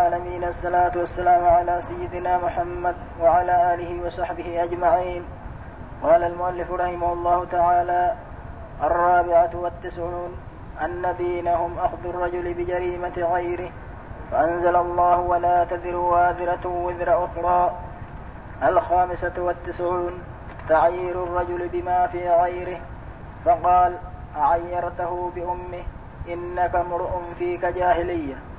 العالمين الصلاة والسلام على سيدنا محمد وعلى آله وصحبه أجمعين. قال المؤلف رحمه الله تعالى الرابعة والتسعون أن دينهم أخذ الرجل بجريمة غيره فأنزل الله ولا تذر وازرة وزر أخرى. الخامسة والتسعون تعيير الرجل بما في غيره فقال أعيرته بأمه إنك امرؤ فيك جاهلية.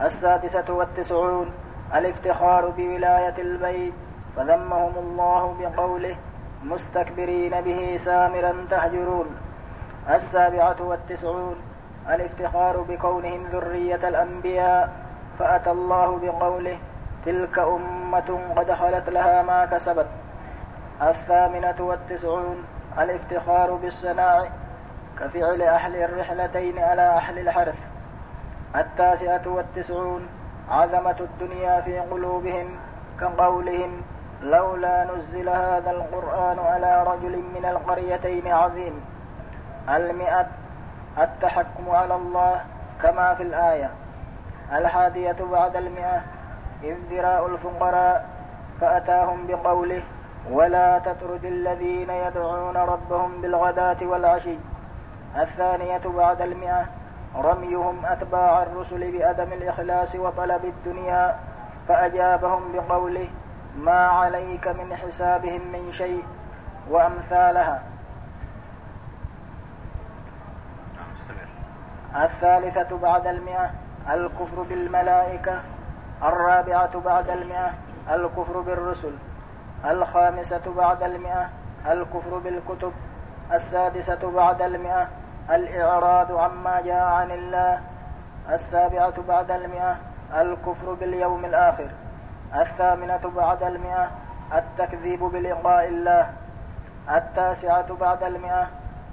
السادسة والتسعون الافتخار بولاية البيت. فذمهم الله بقوله مستكبرين به سامرا تهجرون. السابعة والتسعون الافتخار بكونهم ذرية الأنبياء. فأتى الله بقوله تلك أمة قد خلت لها ما كسبت. الثامنة والتسعون الافتخار بالصناع كفعل أهل الرحلتين على أهل الحرث. التاسعة والتسعون عظمة الدنيا في قلوبهم كقولهم لولا نزل هذا القرآن على رجل من القريتين عظيم. المئة التحكم على الله كما في الآية. الحادية بعد المئة ازدراء الفقراء فأتاهم بقوله ولا تطرد الذين يدعون ربهم بالغداة والعشي. الثانية بعد المئة رميهم أتباع الرسل بأدم الإخلاص وطلب الدنيا فأجابهم بقوله ما عليك من حسابهم من شيء وأمثالها. الثالثة بعد المئة الكفر بالملائكة. الرابعة بعد المئة الكفر بالرسل. الخامسة بعد المئة الكفر بالكتب. السادسة بعد المئة الإعراض عما جاء عن الله السابعة بعد المئة الكفر باليوم الآخر الثامنة بعد المئة التكذيب بلقاء الله التاسعة بعد المئة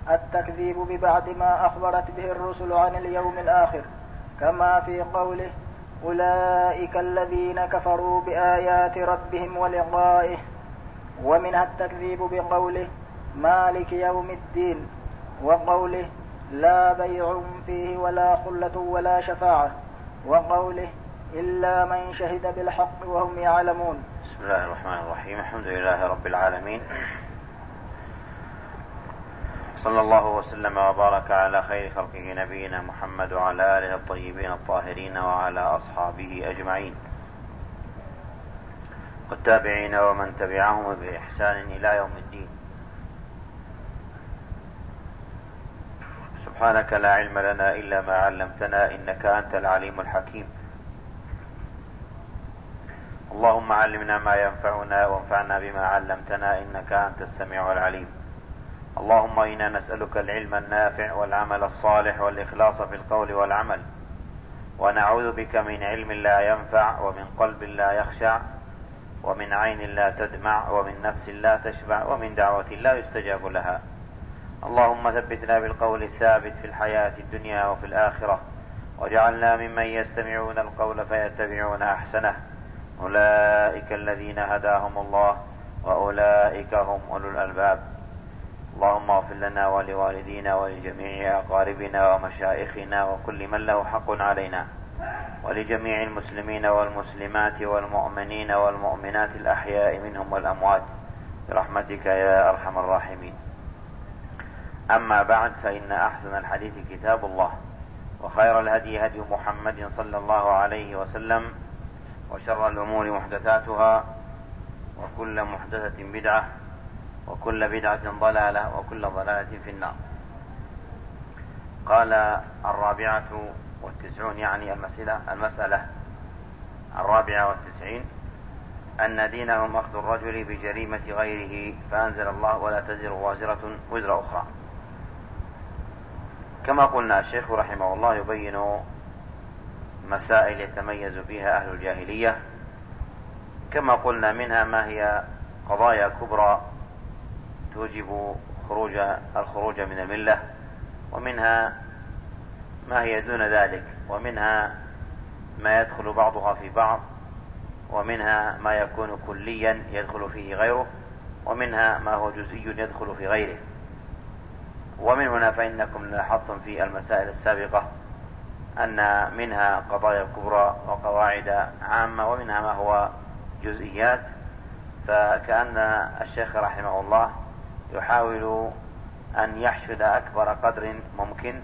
التكذيب ببعد ما أخبرت به الرسل عن اليوم الآخر. كما في قوله أولئك الذين كفروا بآيات ربهم ولقائه. ومنها التكذيب بقوله مالك يوم الدين. وقوله لا بيع فيه ولا خلة ولا شفاعة وقوله إلا من شهد بالحق وهم يعلمون. بسم الله الرحمن الرحيم. الحمد لله رب العالمين. صلى الله وسلم وبارك على خير خلقه نبينا محمد وعلى آله الطيبين الطاهرين وعلى أصحابه أجمعين. والتابعين ومن تبعهم بإحسان إلى يوم الدين. سبحانك لا علم لنا إلا ما علمتنا إنك أنت العليم الحكيم. اللهم علمنا ما ينفعنا وانفعنا بما علمتنا إنك أنت السميع العليم. اللهم إنا نسألك العلم النافع والعمل الصالح والإخلاص في القول والعمل. ونعوذ بك من علم لا ينفع ومن قلب لا يخشع ومن عين لا تدمع ومن نفس لا تشبع ومن دعوة لا يستجاب لها. اللهم ثبتنا بالقول الثابت في الحياة الدنيا وفي الآخرة وجعلنا ممن يستمعون القول فيتبعون أحسنه. أولئك الذين هداهم الله وأولئك هم أولو الألباب. اللهم اغفر لنا ولوالدينا ولجميع أقاربنا ومشايخنا وكل من له حق علينا ولجميع المسلمين والمسلمات والمؤمنين والمؤمنات الأحياء منهم والأموات. برحمتك يا أرحم الراحمين. أما بعد فإن أحسن الحديث كتاب الله وخير الهدي هدي محمد صلى الله عليه وسلم وشر الأمور محدثاتها وكل محدثة بدعة وكل بدعة ضلالة وكل ضلالة في النار. قال الرابعة والتسعون يعني المسألة, المسألة الرابعة والتسعين أن دينهم أخذ الرجل بجريمة غيره فأنزل الله ولا تزر وازرة وزر أخرى. كما قلنا الشيخ رحمه الله يبين مسائل يتميز فيها أهل الجاهلية كما قلنا منها ما هي قضايا كبرى توجب خروج الخروج من الملة ومنها ما هي دون ذلك ومنها ما يدخل بعضها في بعض ومنها ما يكون كليا يدخل فيه غيره ومنها ما هو جزئي يدخل في غيره. ومن هنا فإنكم لاحظتم في المسائل السابقة أن منها قضايا كبرى وقواعد عامة ومنها ما هو جزئيات فكأن الشيخ رحمه الله يحاول أن يحشد أكبر قدر ممكن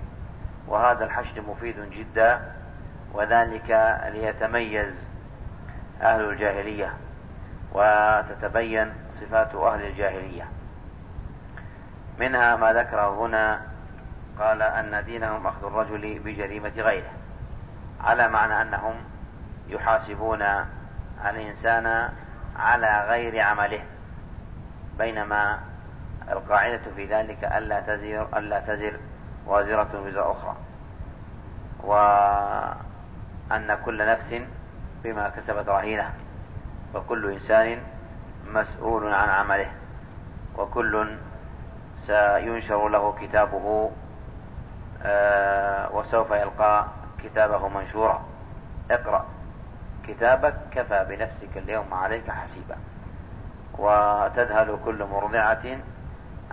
وهذا الحشد مفيد جدا وذلك ليتميز أهل الجاهلية وتتبين صفات أهل الجاهلية. منها ما ذكره هنا قال أن دينهم أخذ الرجل بجريمة غيره على معنى أنهم يحاسبون الإنسان على غير عمله بينما القاعدة في ذلك ألا تزر ألا تزر وازرة وزر أخرى. وأن كل نفس بما كسبت رهينة وكل إنسان مسؤول عن عمله وكل سينشر له كتابه آه، وسوف يلقى كتابه منشورا. اقرأ. كتابك كفى بنفسك اليوم عليك حسيبا. وتذهل كل مرضعة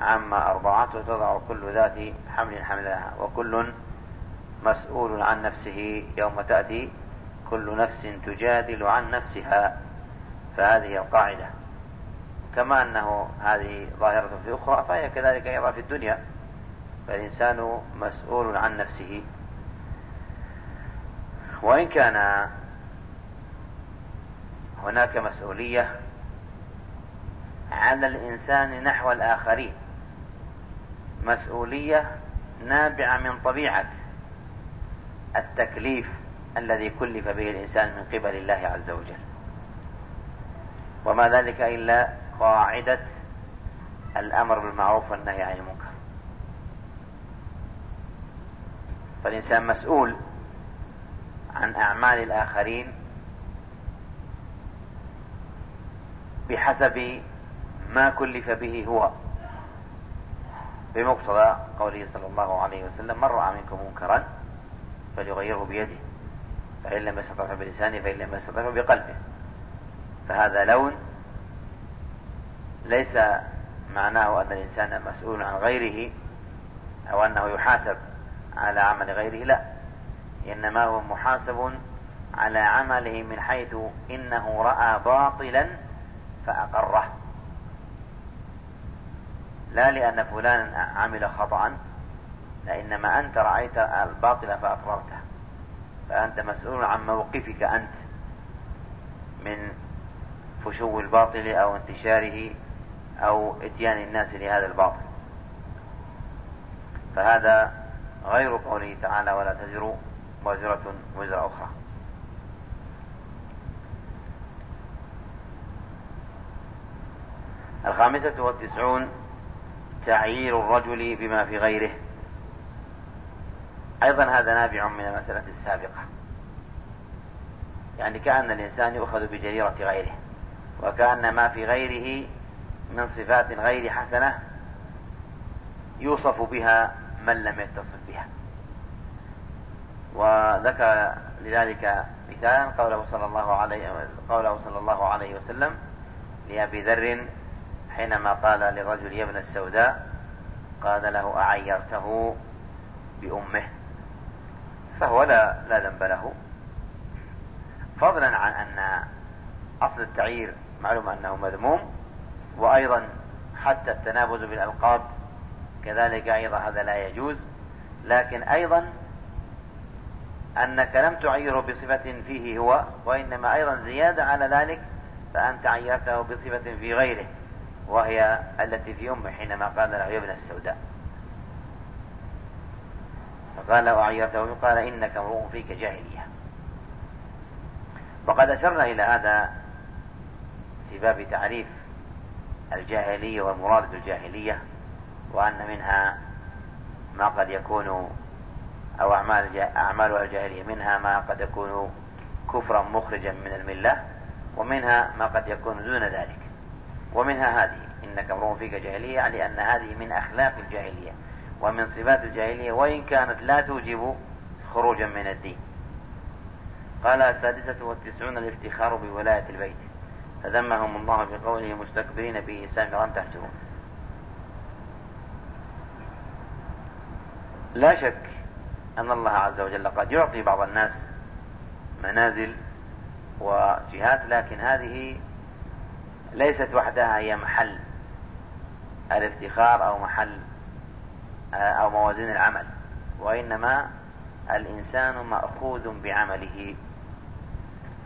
عما أرضعت وتضع كل ذات حمل حملها. وكل مسؤول عن نفسه يوم تأتي كل نفس تجادل عن نفسها. فهذه القاعدة. كما أنه هذه ظاهرة في أخرى فهي كذلك أيضا في الدنيا. فالإنسان مسؤول عن نفسه. وإن كان هناك مسؤولية على الإنسان نحو الآخرين مسؤولية نابعة من طبيعة التكليف الذي كلف به الإنسان من قبل الله عز وجل. وما ذلك إلا قاعدة الأمر بالمعروف والنهي عن المنكر. فالإنسان مسؤول عن أعمال الآخرين بحسب ما كلف به هو. بمقتضى قوله صلى الله عليه وسلم من رأى منكم منكرا فليغيره بيده فإن لم يستطع بلسانه فإن لم يستطع بقلبه. فهذا لون ليس معناه أن الإنسان مسؤول عن غيره أو أنه يحاسب على عمل غيره لا. إنما هو محاسب على عمله من حيث إنه رأى باطلا فأقره. لا لأن فلانا عمل خطأ لإنما أنت رأيت الباطل فأقررته. فأنت مسؤول عن موقفك أنت من فشو الباطل أو انتشاره أو إتيان الناس لهذا الباطل. فهذا غير قوله تعالى ولا تزر وزرة وزر أخرى. الخامسة والتسعون تعيير الرجل بما في غيره. أيضا هذا نابع من المسألة السابقة. يعني كأن الإنسان يؤخذ بجريرة غيره وكأن ما في غيره من صفات غير حسنة يوصف بها من لم يتصف بها. وذكر لذلك مثالا قوله صلى الله عليه قوله صلى الله عليه وسلم لأبي ذر حينما قال للرجل يا ابن السوداء قال له أعيرته بأمه؟ فهو لا لا ذنب له. فضلا عن أن أصل التعيير معلوم أنه مذموم وأيضا حتى التنابز بالألقاب كذلك أيضا هذا لا يجوز. لكن أيضا أنك لم تعيره بصفة فيه هو وإنما أيضا زيادة على ذلك فأنت عيرته بصفة في غيره وهي التي في أمه حينما قال له يا ابن السوداء. فقال له أعيرته قال إنك امرؤ فيك جاهلية. وقد أشرنا إلى هذا في باب تعريف الجاهلية والمراد بالجاهلية وأن منها ما قد يكون أو أعمال أعمالها الجاهلية منها ما قد يكون كفرا مخرجا من الملة ومنها ما قد يكون دون ذلك. ومنها هذه إنك امرؤ فيك جاهلية يعني أن هذه من أخلاق الجاهلية ومن صفات الجاهلية وإن كانت لا توجب خروجا من الدين. قال السادسة والتسعون الافتخار بولاية البيت. فذمهم الله بقوله مستكبرين به سامرا تهجرون. لا شك أن الله عز وجل قد يعطي بعض الناس منازل وجهات لكن هذه ليست وحدها هي محل الافتخار أو محل أو موازين العمل وإنما الإنسان مأخوذ بعمله.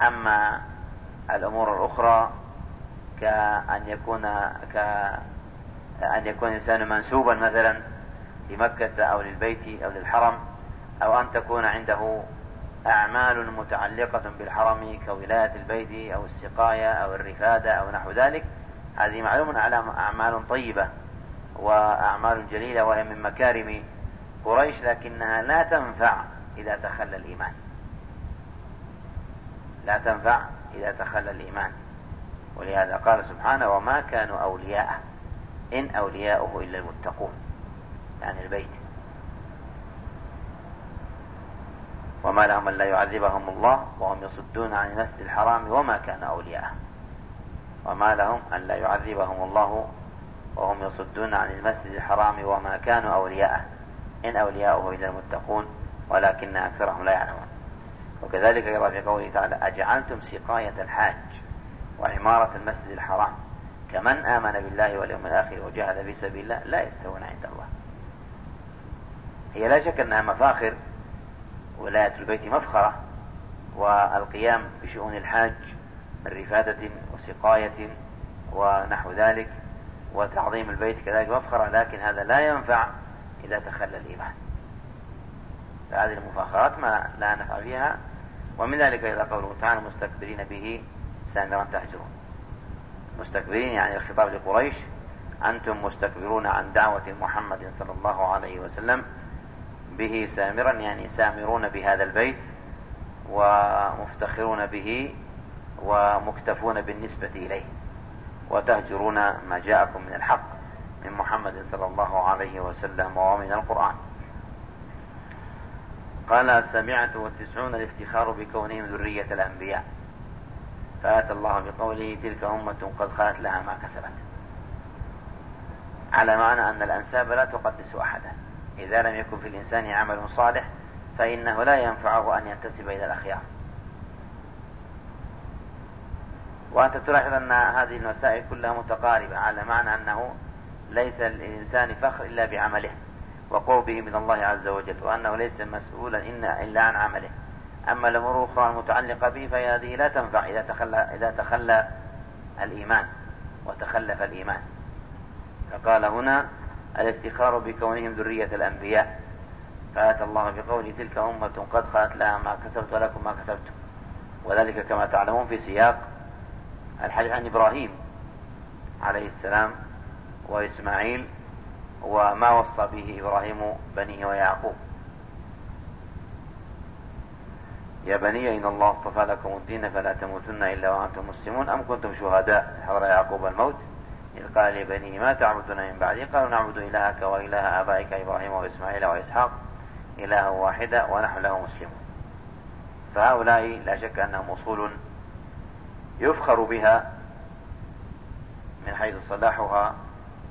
أما الأمور الأخرى كأن يكون كأن يكون الإنسان منسوبا مثلا لمكة أو للبيت أو للحرم أو أن تكون عنده أعمال متعلقة بالحرم كولاية البيت أو السقاية أو الرفادة أو نحو ذلك. هذه معلوم أعمال طيبة وأعمال جليلة وهي من مكارم قريش لكنها لا تنفع إذا تخلى الإيمان. لا تنفع إذا تخلى الإيمان. ولهذا قال سبحانه وما كانوا أولياءه إن أولياؤه إلا المتقون. يعني البيت. وما لهم لا يعذبهم الله وهم يصدون عن المسجد الحرام وما كان أولياءه وما لهم أن لا يعذبهم الله وهم يصدون عن المسجد الحرام وما كانوا أولياءه إن أولياؤه إلا المتقون ولكن أكثرهم لا يعلمون. وكذلك أيضا في قوله تعالى أجعلتم سقاية الحاج وعمارة المسجد الحرام كمن آمن بالله واليوم الآخر وجاهد في سبيل الله لا يستوون عند الله. هي لا شك أنها مفاخر ولاية البيت مفخرة والقيام بشؤون الحاج من رفادة وسقاية ونحو ذلك وتعظيم البيت كذلك مفخرة لكن هذا لا ينفع إذا تخلى الإيمان. فهذه المفاخرات ما لا نفع فيها ومن ذلك إذا قوله تعالى مستكبرين به سامرا تهجرون مستكبرين يعني الخطاب لقريش. أنتم مستكبرون عن دعوة محمد صلى الله عليه وسلم به سامرا يعني سامرون بهذا البيت ومفتخرون به ومكتفون بالنسبة إليه. وتهجرون ما جاءكم من الحق من محمد صلى الله عليه وسلم ومن القرآن. قال السابعة والتسعون الافتخار بكونهم ذرية الأنبياء. فأتى الله بقوله تلك أمة قد خلت لها ما كسبت. على معنى أن الأنساب لا تقدس أحدا. إذا لم يكن في الإنسان عمل صالح فإنه لا ينفعه أن ينتسب إلى الأخيار. وأنت تلاحظ أن هذه المسائل كلها متقاربة على معنى أنه ليس للإنسان فخر إلا بعمله. وقربه من الله عز وجل وأنه ليس مسؤولا إلا عن عمله. أما الأمور الأخرى المتعلقة به فهذه لا تنفع إذا تخلى إذا تخلى الإيمان وتخلف الإيمان. فقال هنا الافتخار بكونهم ذرية الأنبياء. فأتى الله بقوله تلك أمة قد خلت لها ما كسبت ولكم ما كسبتم. وذلك كما تعلمون في سياق الحديث عن إبراهيم عليه السلام وإسماعيل وما وصى به إبراهيم بنيه ويعقوب. يا بني إن الله اصطفى لكم الدين فلا تموتن إلا وأنتم مسلمون. أم كنتم شهداء حضر يعقوب الموت؟ إذ قال لبنيه ما تعبدون من بعدي؟ قالوا نعبد إلهك وإله آبائك إبراهيم وإسماعيل وإسحاق إله واحدا ونحن له مسلمون. فهؤلاء لا شك أنهم أصول يفخر بها من حيث صلاحها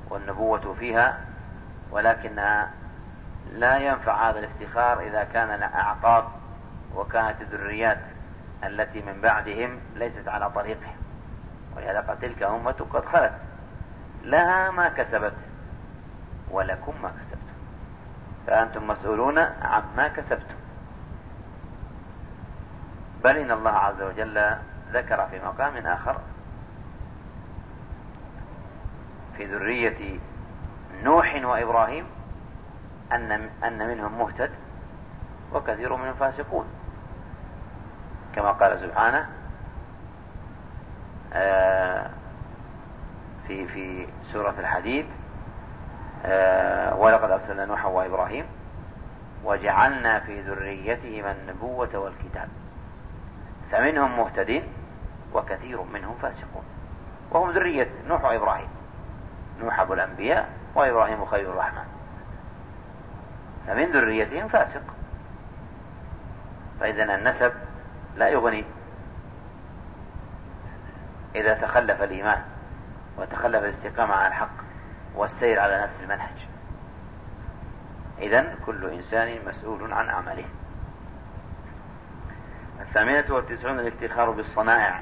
والنبوة فيها. ولكنها لا ينفع هذا الافتخار إذا كان الأعقاب وكانت الذريات التي من بعدهم ليست على طريقهم ولهذا تلك أمة قد خلت. لها ما كسبت ولكم ما كسبتم. فأنتم مسؤولون عما كسبتم. بل إن الله عز وجل ذكر في مقام آخر في ذرية نوح وإبراهيم أن أن منهم مهتد وكثير منهم فاسقون. كما قال سبحانه آه، في في سورة الحديد آه، ولقد أرسلنا نوحا وإبراهيم وجعلنا في ذريتهما النبوة والكتاب. فمنهم مهتدين وكثير منهم فاسقون. وهم ذرية نوح وإبراهيم. نوح أبو الأنبياء وإبراهيم خير الرحمن. فمن ذريتهم فاسق. فإذا النسب لا يغني. إذا تخلف الإيمان وتخلف الاستقامة على الحق والسير على نفس المنهج. إذا كل إنسان مسؤول عن عمله. الثامنة والتسعون الافتخار بالصنائع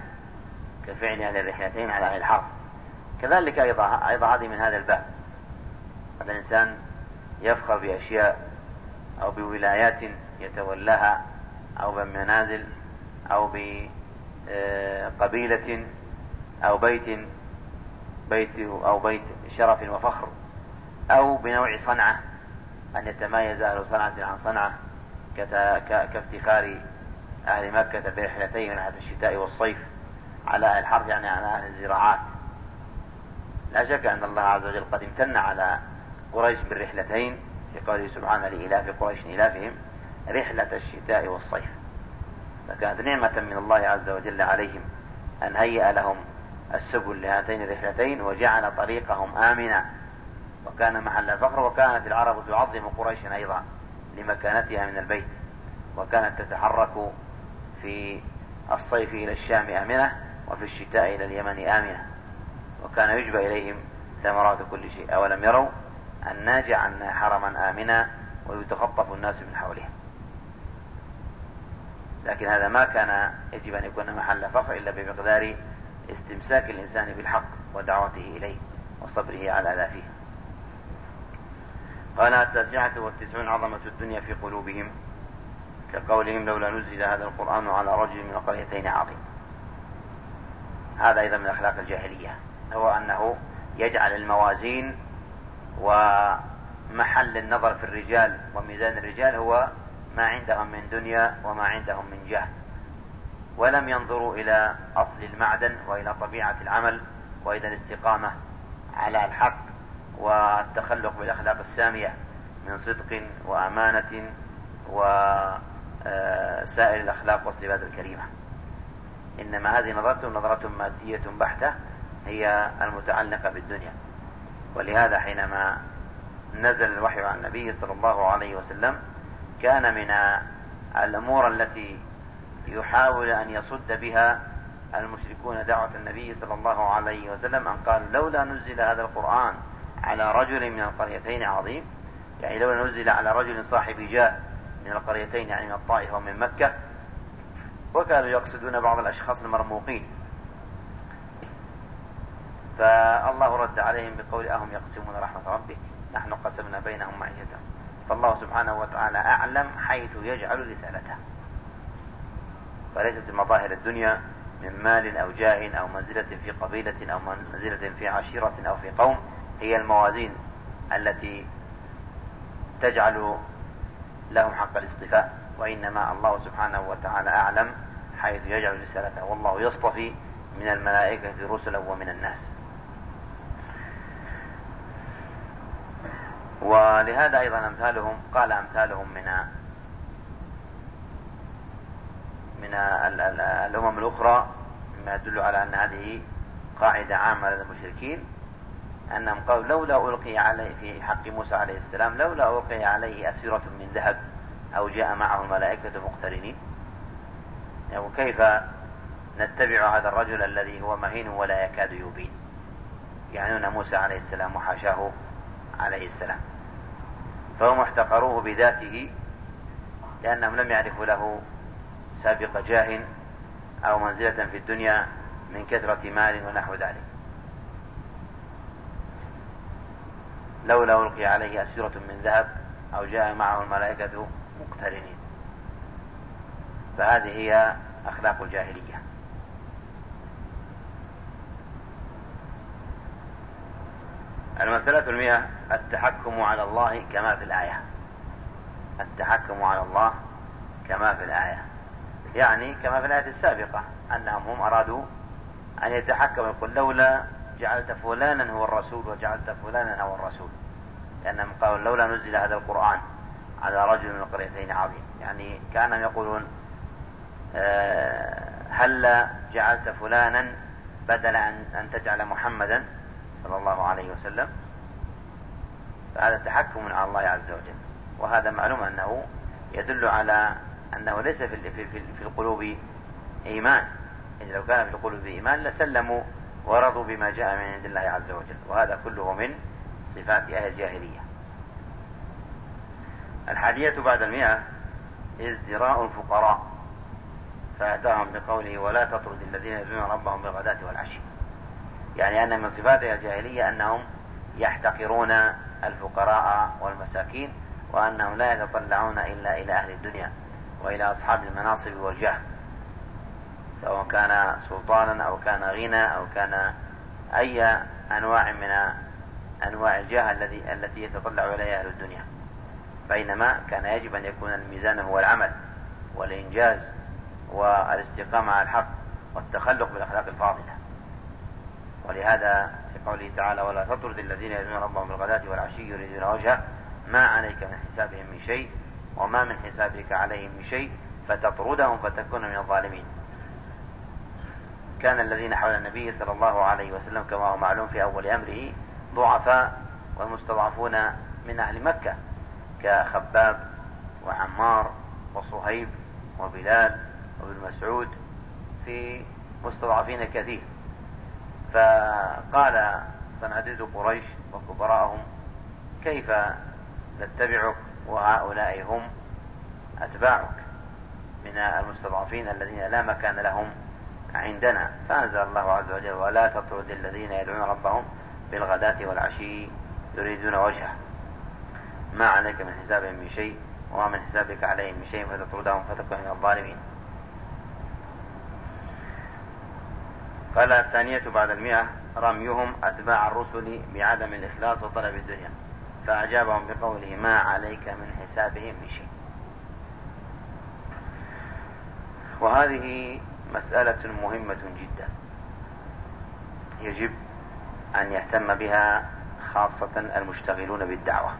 كفعل أهل الرحلتين على أهل الحرب كذلك أيضا أيضا هذه من هذا الباب. هذا الإنسان يفخر بأشياء أو بولايات يتولاها أو بمنازل أو بقبيلة أو بيت بيت أو بيت شرف وفخر أو بنوع صنعة أن يتميز أهل صنعة عن صنعة كافتخار أهل مكة برحلتين رحلة الشتاء والصيف على أهل الحرث يعني على أهل الزراعات. لا شك أن الله عز وجل قد امتن على قريش بالرحلتين في قوله سبحانه لإلاف قريش إلافهم رحلة الشتاء والصيف. فكانت نعمة من الله عز وجل عليهم أن هيأ لهم السبل لهاتين الرحلتين وجعل طريقهم آمنا وكان محل الفخر وكانت العرب تعظم قريشا أيضا لمكانتها من البيت. وكانت تتحرك في الصيف إلى الشام آمنة وفي الشتاء إلى اليمن آمنة. وكان يجبى إليهم ثمرات كل شيء. أولم يروا أنا جعلنا حرما آمنا ويتخطف الناس من حولهم. لكن هذا ما كان يجب أن يكون محل فخر إلا بمقدار استمساك الإنسان بالحق ودعوته إليه وصبره على ذا فيه. قال التاسعة والتسعون عظمة الدنيا في قلوبهم كقولهم لولا نزل هذا القرآن على رجل من القريتين عظيم. هذا أيضا من أخلاق الجاهلية هو أنه يجعل الموازين ومحل النظر في الرجال وميزان الرجال هو ما عندهم من دنيا وما عندهم من جاه ولم ينظروا إلى أصل المعدن وإلى طبيعة العمل وإلى الاستقامة على الحق والتخلق بالأخلاق السامية من صدق وأمانة وسائر الأخلاق والصفات الكريمة. إنما هذه نظرة نظرة مادية بحتة هي المتعلقة بالدنيا. ولهذا حينما نزل الوحي عن النبي صلى الله عليه وسلم كان من الأمور التي يحاول أن يصد بها المشركون دعوة النبي صلى الله عليه وسلم أن قال لولا نزل هذا القرآن على رجل من القريتين عظيم يعني لولا نزل على رجل صاحب جاه من القريتين يعني من الطائف ومن مكة وكانوا يقصدون بعض الأشخاص المرموقين. فالله رد عليهم بقول أهم يقسمون رحمة ربك نحن قسمنا بينهم معيشتهم فالله سبحانه وتعالى أعلم حيث يجعل رسالته. فليست المظاهر الدنيا من مال أو جاه أو منزلة في قبيلة أو منزلة في عشيرة أو في قوم. هي الموازين التي تجعل لهم حق الاصطفاء. وإنما الله سبحانه وتعالى أعلم حيث يجعل رسالته. والله يصطفي من الملائكة رسلا ومن الناس. ولهذا أيضا أمثالهم قال أمثالهم من من الأمم الأخرى مما يدل على أن هذه قاعدة عامة للمشركين أنهم قالوا لولا ألقي عليه في حق موسى عليه السلام لولا ألقي عليه أسيرة من ذهب أو جاء معه الملائكة مقترنين. يعني كيف نتبع هذا الرجل الذي هو مهين ولا يكاد يبين؟ يعنون موسى عليه السلام وحاشاه عليه السلام. فهم احتقروه بذاته لأنهم لم يعرفوا له سابق جاه أو منزلة في الدنيا من كثرة مال ونحو ذلك. لولا ألقي عليه أسيرة من ذهب أو جاء معه الملائكة مقترنين. فهذه هي أخلاق الجاهلية. المسألة المئة التحكم على الله كما في الآية. التحكم على الله كما في الآية. يعني كما في الآية السابقة أنهم هم أرادوا أن يتحكموا يقول لولا جعلت فلانا هو الرسول وجعلت فلانا هو الرسول. لأنهم قالوا لولا نزل هذا القرآن على رجل من القريتين عظيم. يعني كانهم يقولون آه، هل جعلت فلانا بدل أن تجعل محمدا صلى الله عليه وسلم فهذا تحكم على الله عز وجل. وهذا معلوم أنه يدل على أنه ليس في, في, القلوب إيمان. إذ لو كان في القلوب إيمان لسلموا ورضوا بما جاء من عند الله عز وجل. وهذا كله من صفات أهل الجاهلية. الحادية بعد المئة ازدراء الفقراء. فأتاهم بقوله ولا تطرد الذين يدعون ربهم بالغداة والعشي. يعني أن من صفات الجاهلية أنهم يحتقرون الفقراء والمساكين وأنهم لا يتطلعون إلا إلى أهل الدنيا وإلى أصحاب المناصب والجاه سواء كان سلطانا أو كان غنى أو كان أي أنواع من أنواع الجاه الذي التي يتطلع إليها أهل الدنيا. بينما كان يجب أن يكون الميزان هو العمل والإنجاز والإستقامة على الحق والتخلق بالأخلاق الفاضلة. ولهذا في قوله تعالى ولا تطرد الذين يدعون ربهم بالغداة والعشي يريدون وجهه ما عليك من حسابهم من شيء وما من حسابك عليهم من شيء فتطردهم فتكون من الظالمين. كان الذين حول النبي صلى الله عليه وسلم كما هو معلوم في أول أمره ضعفاء والمستضعفون من أهل مكة كخباب وعمار وصهيب وبلال وابن مسعود في مستضعفين كثير. فقال صناديد قريش وكبراءهم كيف نتبعك؟ وهؤلاء هم أتباعك من المستضعفين الذين لا مكان لهم عندنا. فأنزل الله عز وجل ولا تطرد الذين يدعون ربهم بالغداة والعشي يريدون وجهه. ما عليك من حسابهم من شيء وما من حسابك عليهم من شيء فتطردهم فتكون من الظالمين. قال الثانية بعد المئة رميهم أتباع الرسل بعدم الإخلاص وطلب الدنيا. فأجابهم بقوله ما عليك من حسابهم من شيء. وهذه مسألة مهمة جدا. يجب أن يهتم بها خاصة المشتغلون بالدعوة.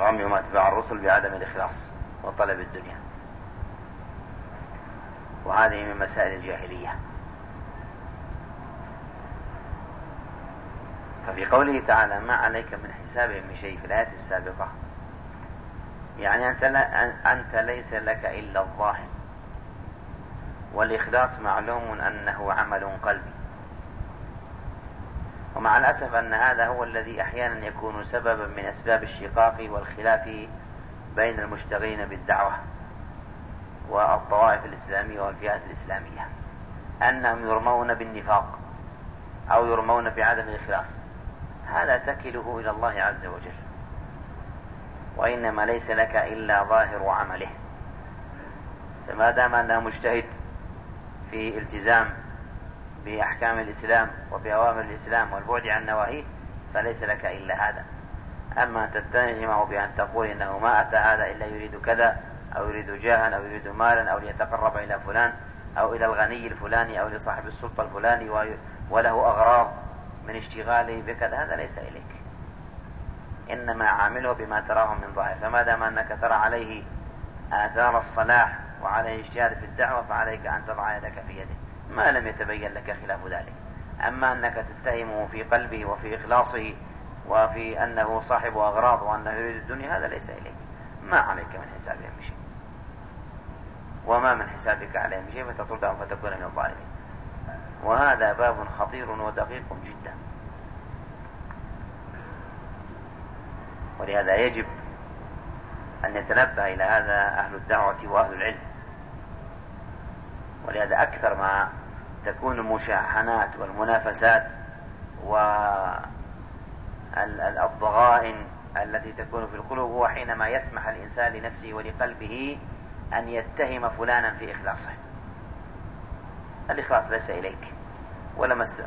رميهم أتباع الرسل بعدم الإخلاص وطلب الدنيا. وهذه من مسائل الجاهلية. ففي قوله تعالى ما عليك من حسابهم من شيء في الآية السابقة. يعني أنت, لا أنت ليس لك إلا الظاهر. والإخلاص معلوم أنه عمل قلبي. ومع الأسف أن هذا هو الذي أحيانا يكون سببا من أسباب الشقاق والخلاف بين المشتغلين بالدعوة. والطوائف الإسلامية والفئات الإسلامية أنهم يرمون بالنفاق أو يرمون بعدم الإخلاص. هذا تكله إلى الله عز وجل. وإنما ليس لك إلا ظاهر عمله. فما دام أنه مجتهد في التزام بأحكام الإسلام وبأوامر الإسلام والبعد عن نواهيه فليس لك إلا هذا. أما أن تتهمه بأن تقول إنه ما أتى هذا إلا يريد كذا أو يريد جاها أو يريد مالا أو ليتقرب إلى فلان أو إلى الغني الفلاني أو لصاحب السلطة الفلاني وله أغراض من اشتغاله بكذا هذا ليس إليك. إنما عامله بما تراه من ظاهر. فما دام أنك ترى عليه آثار الصلاح وعليه اجتهاد في الدعوة فعليك أن تضع يدك في يده. ما لم يتبين لك خلاف ذلك. أما أنك تتهمه في قلبه وفي إخلاصه وفي أنه صاحب أغراض وأنه يريد الدنيا هذا ليس إليك. ما عليك من حسابهم بشيء. وما من حسابك عليهم شيء فتطردهم فتكون من الظالمين. وهذا باب خطير ودقيق جدا. ولهذا يجب أن يتنبه إلى هذا أهل الدعوة وأهل العلم. ولهذا أكثر ما تكون المشاحنات والمنافسات والضغائن التي تكون في القلوب هو حينما يسمح الإنسان لنفسه ولقلبه أن يتهم فلانا في إخلاصه. الإخلاص ليس إليك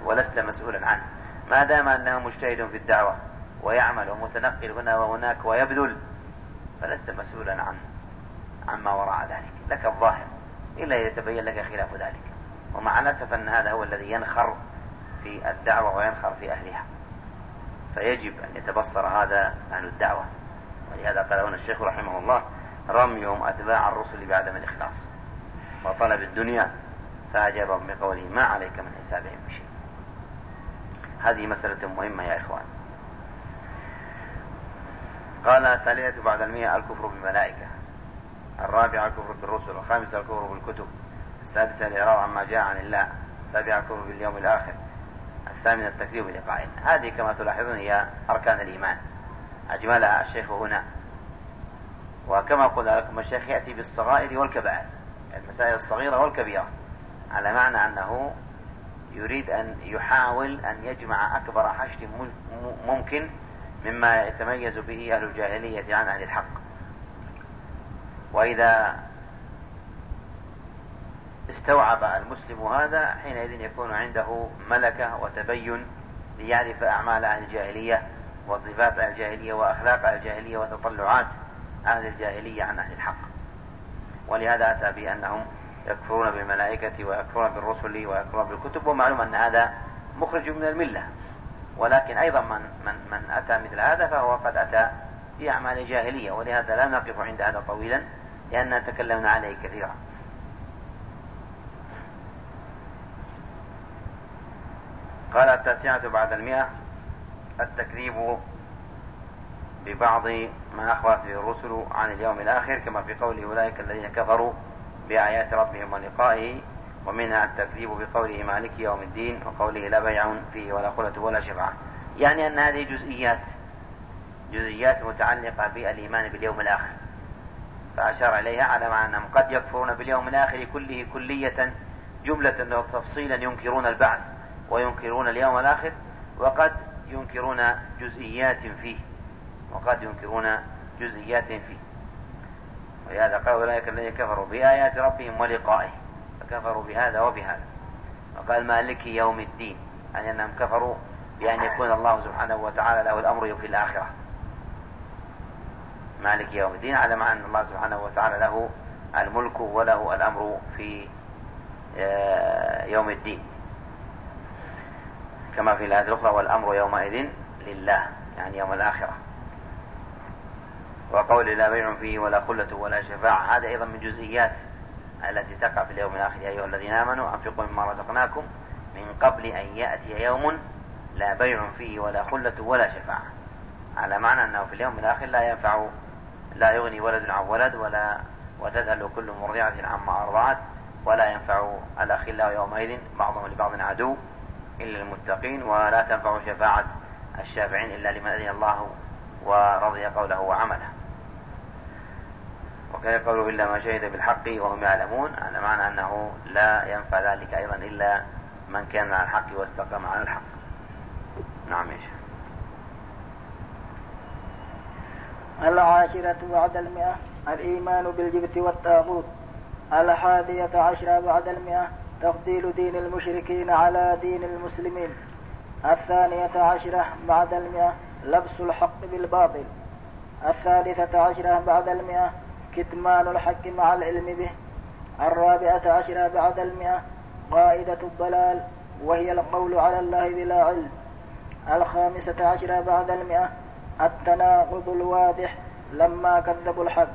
ولست مسؤولا عنه. ما دام أنه مجتهد في الدعوة ويعمل ومتنقل هنا وهناك ويبذل فلست مسؤولا عن عما وراء ذلك. لك الظاهر إلا إذا تبين لك خلاف ذلك. ومع الأسف أن هذا هو الذي ينخر في الدعوة وينخر في أهلها. فيجب أن يتبصر هذا أهل الدعوة. ولهذا قال هنا الشيخ رحمه الله رميهم أتباع الرسل بعدم الإخلاص. وطلب الدنيا فأجابهم بقوله ما عليك من حسابهم بشيء. هذه مسألة مهمة يا إخوان. قال الثالثة بعد المئة الكفر بالملائكة. الرابعة الكفر بالرسل. الخامسة الكفر بالكتب. السادسة الإعراض عما جاء عن الله. السابعة الكفر باليوم الآخر. الثامنة التكذيب بلقاء هذه كما تلاحظون هي أركان الإيمان. أجملها الشيخ هنا. وكما قلنا لكم الشيخ يأتي بالصغائر والكبائر المسائل الصغيرة والكبيرة على معنى أنه يريد أن يحاول أن يجمع أكبر حشد ممكن مما يتميز به أهل الجاهلية عن أهل الحق. وإذا استوعب المسلم هذا حينئذ يكون عنده ملكة وتبين ليعرف أعمال أهل الجاهلية وصفات أهل الجاهلية وأخلاق أهل الجاهلية وتطلعات أهل الجاهلية عن أهل الحق. ولهذا أتى بأنهم يكفرون بالملائكة ويكفرون بالرسل ويكفرون بالكتب ومعلوم أن هذا مخرج من الملة. ولكن أيضا من, من, من أتى مثل هذا فهو قد أتى في أعمال جاهلية ولهذا لا نقف عند هذا طويلا لأننا تكلمنا عليه كثيرا. قال التاسعة بعد المئة التكذيب ببعض ما أخبرت به الرسل عن اليوم الآخر كما في قوله أولئك الذين كفروا بآيات ربهم ولقائه ومنها التكذيب بقوله مالك يوم الدين وقوله لا بيع فيه ولا خلة ولا شفعة يعني أن هذه جزئيات جزئيات متعلقة بالإيمان باليوم الآخر. فأشار إليها على معنى أنهم قد يكفرون باليوم الآخر كله كلية جملة وتفصيلا ينكرون البعث وينكرون اليوم الآخر وقد ينكرون جزئيات فيه. وقد ينكرون جزئيات فيه. ولهذا قال أولئك الذين كفروا بآيات ربهم ولقائه. فكفروا بهذا وبهذا. وقال مالك يوم الدين. يعني أنهم كفروا بأن يكون الله سبحانه وتعالى له الأمر في الآخرة. مالك يوم الدين على معنى أن الله سبحانه وتعالى له الملك وله الأمر في آه، يوم الدين. كما في الآية الأخرى والأمر يومئذ لله يعني يوم الآخرة. وقول لا بيع فيه ولا خلة ولا شفاعة. هذا أيضا من جزئيات التي تقع في اليوم الآخر. يا أيها الذين آمنوا أنفقوا مما رزقناكم من قبل أن يأتي يوم لا بيع فيه ولا خلة ولا شفاعة. على معنى أنه في اليوم الآخر لا ينفع لا يغني ولد عن ولد ولا وتذهل كل مرضعة عما أرضعت ولا ينفع الأخلاء يومئذ بعضهم لبعض عدو إلا المتقين. ولا تنفع شفاعة الشافعين إلا لمن أذن الله ورضي قوله وعمله. وكان قوله إلا ما شهد بالحق وهم يعلمون. على معنى أنه لا ينفع ذلك أيضا إلا من كان على الحق واستقام على الحق. نعم يا شيخ. العاشرة بعد المئة الإيمان بالجبت والطاغوت. الحادية عشرة بعد المئة تفضيل دين المشركين على دين المسلمين. الثانية عشرة بعد المئة لبس الحق بالباطل. الثالثة عشرة بعد المئة كتمان الحق مع العلم به. الرابعة عشرة بعد المئة قائدة الضلال وهي القول على الله بلا علم. الخامسة عشرة بعد المئة التناقض الواضح لما كذبوا الحق.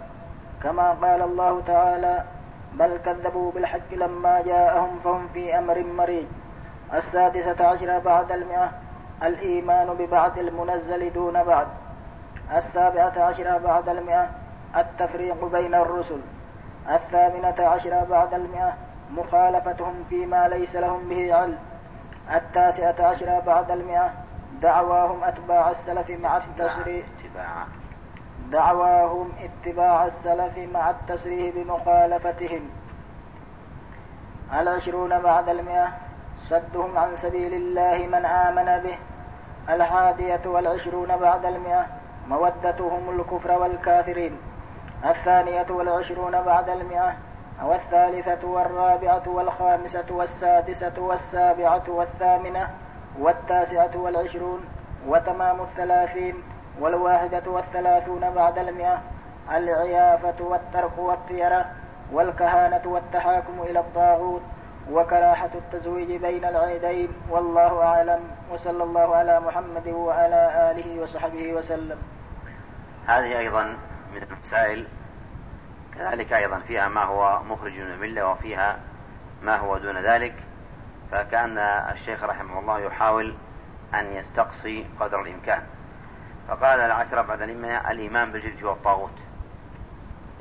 كما قال الله تعالى بل كذبوا بالحق لما جاءهم فهم في أمر مريج. السادسة عشرة بعد المئة الإيمان ببعض المنزل دون بعض. السابعة عشرة بعد المئة التفريق بين الرسل. الثامنة عشرة بعد المئة مخالفتهم فيما ليس لهم به علم. التاسعة عشرة بعد المئة دعواهم أتباع السلف مع التسريح دعواهم اتباع السلف مع التسريح بمخالفتهم. العشرون بعد المئة صدهم عن سبيل الله من آمن به. الحادية والعشرون بعد المئة مودتهم الكفر والكافرين. الثانية والعشرون بعد المئة والثالثة والرابعة والخامسة والسادسة والسابعة والثامنة والتاسعة والعشرون وتمام الثلاثين والواحدة والثلاثون بعد المئة العيافة والترك والطيرة والكهانة والتحاكم إلى الطاغوت وكراهة التزويج بين العيدين والله أعلم وصلى الله على محمد وعلى آله وصحبه وسلم. هذه أيضا من المسائل. كذلك أيضا فيها ما هو مخرج من الملة وفيها ما هو دون ذلك. فكأن الشيخ رحمه الله يحاول أن يستقصي قدر الإمكان. فقال العشرة بعد الإيمان الإيمان بالجبت والطاغوت.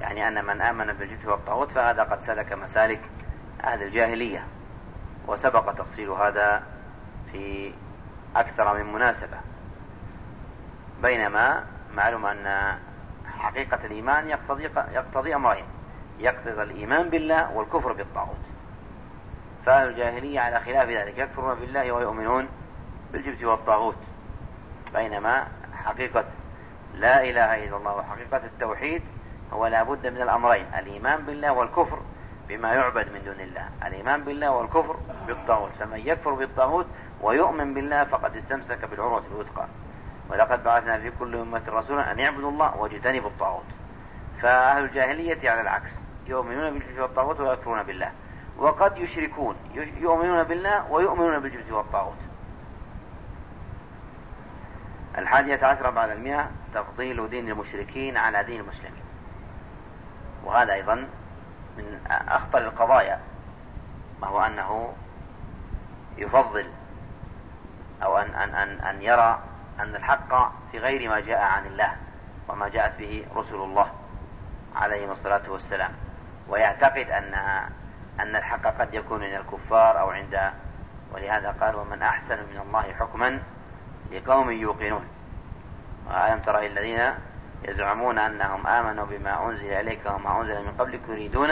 يعني أن من آمن بالجبت والطاغوت فهذا قد سلك مسالك أهل الجاهلية. وسبق تفصيل هذا في أكثر من مناسبة. بينما معلوم أن حقيقة الإيمان يقتضي يقتضي أمرين. يقتضي الإيمان بالله والكفر بالطاغوت. فأهل الجاهلية على خلاف ذلك يكفرون بالله ويؤمنون بالجبت والطاغوت. بينما حقيقة لا إله إلا الله وحقيقة التوحيد هو لا بد من الأمرين. الإيمان بالله والكفر بما يعبد من دون الله. الإيمان بالله والكفر بالطاغوت. فمن يكفر بالطاغوت ويؤمن بالله فقد استمسك بالعروة الوثقى. ولقد بعثنا في كل أمة رسولا أن يعبدوا الله واجتنبوا الطاغوت. فأهل الجاهلية على العكس يؤمنون بالجبت والطاغوت ويكفرون بالله. وقد يشركون يؤمنون بالله ويؤمنون بالجبت والطاغوت. الحادية عشرة بعد المئة تفضيل دين المشركين على دين المسلمين. وهذا أيضا من أخطر القضايا وهو أنه يفضل أو أن أن أن أن يرى أن الحق في غير ما جاء عن الله وما جاءت به رسل الله عليهم الصلاة والسلام. ويعتقد أن أن الحق قد يكون من الكفار أو عند ولهذا قال ومن أحسن من الله حكما لقوم يوقنون وألم ترى الذين يزعمون أنهم آمنوا بما أنزل إليك وما أنزل من قبلك يريدون